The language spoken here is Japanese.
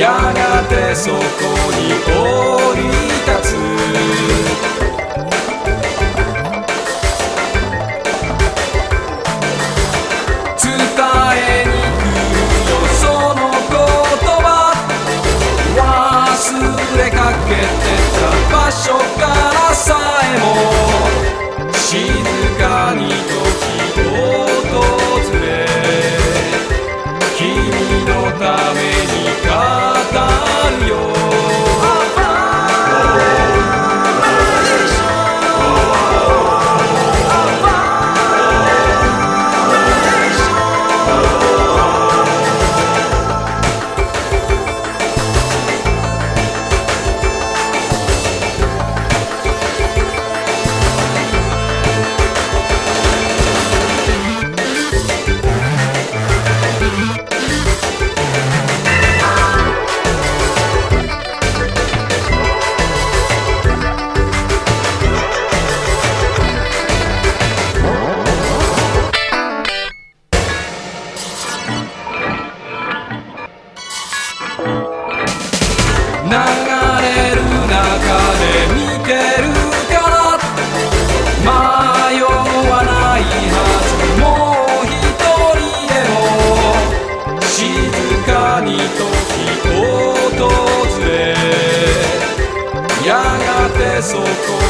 やがてそこに降り立つ。beso con